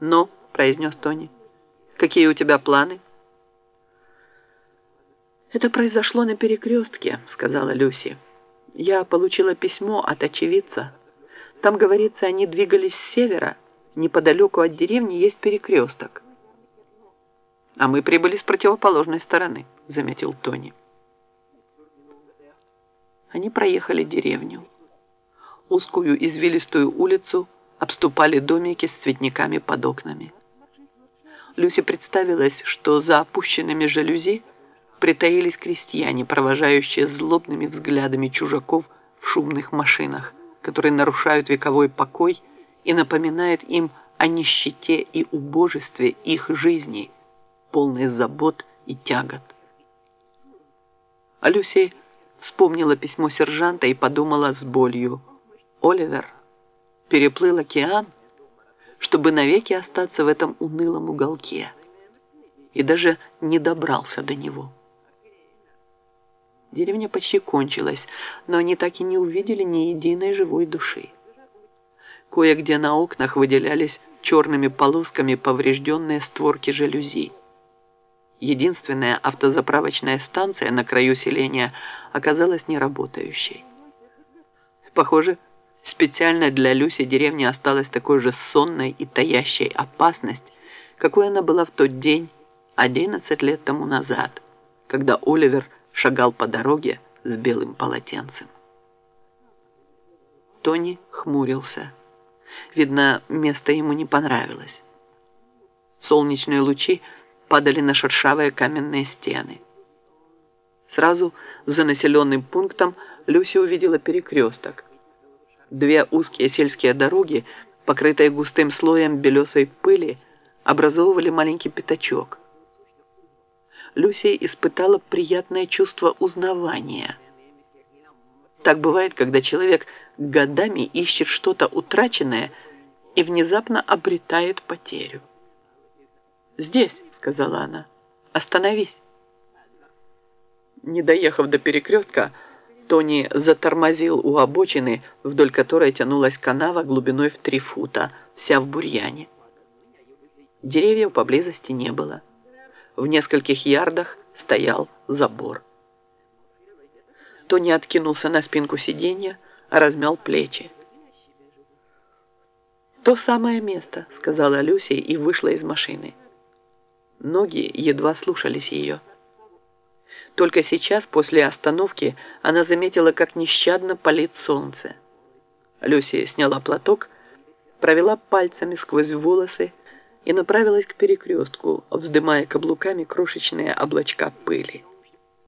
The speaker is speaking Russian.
«Ну», — произнес Тони, — «какие у тебя планы?» «Это произошло на перекрестке», — сказала Люси. «Я получила письмо от очевидца. Там говорится, они двигались с севера. Неподалеку от деревни есть перекресток». «А мы прибыли с противоположной стороны», — заметил Тони. Они проехали деревню. Узкую извилистую улицу обступали домики с цветниками под окнами. Люси представилась, что за опущенными жалюзи притаились крестьяне, провожающие злобными взглядами чужаков в шумных машинах, которые нарушают вековой покой и напоминают им о нищете и убожестве их жизни, полной забот и тягот. А Люси вспомнила письмо сержанта и подумала с болью. Оливер переплыл океан, чтобы навеки остаться в этом унылом уголке, и даже не добрался до него. Деревня почти кончилась, но они так и не увидели ни единой живой души. Кое-где на окнах выделялись черными полосками поврежденные створки жалюзи. Единственная автозаправочная станция на краю селения оказалась неработающей. Похоже, специально для Люси деревня осталась такой же сонной и таящей опасность, какой она была в тот день, 11 лет тому назад, когда Оливер шагал по дороге с белым полотенцем. Тони хмурился. Видно, место ему не понравилось. Солнечные лучи падали на шершавые каменные стены. Сразу за населенным пунктом Люси увидела перекресток. Две узкие сельские дороги, покрытые густым слоем белесой пыли, образовывали маленький пятачок. Люси испытала приятное чувство узнавания. Так бывает, когда человек годами ищет что-то утраченное и внезапно обретает потерю. «Здесь», — сказала она, — «остановись». Не доехав до перекрестка, Тони затормозил у обочины, вдоль которой тянулась канава глубиной в три фута, вся в бурьяне. Деревьев поблизости не было. В нескольких ярдах стоял забор. Тони откинулся на спинку сиденья, размял плечи. «То самое место», — сказала Люси и вышла из машины. Ноги едва слушались ее. Только сейчас, после остановки, она заметила, как нещадно палит солнце. Люси сняла платок, провела пальцами сквозь волосы и направилась к перекрестку, вздымая каблуками крошечные облачка пыли.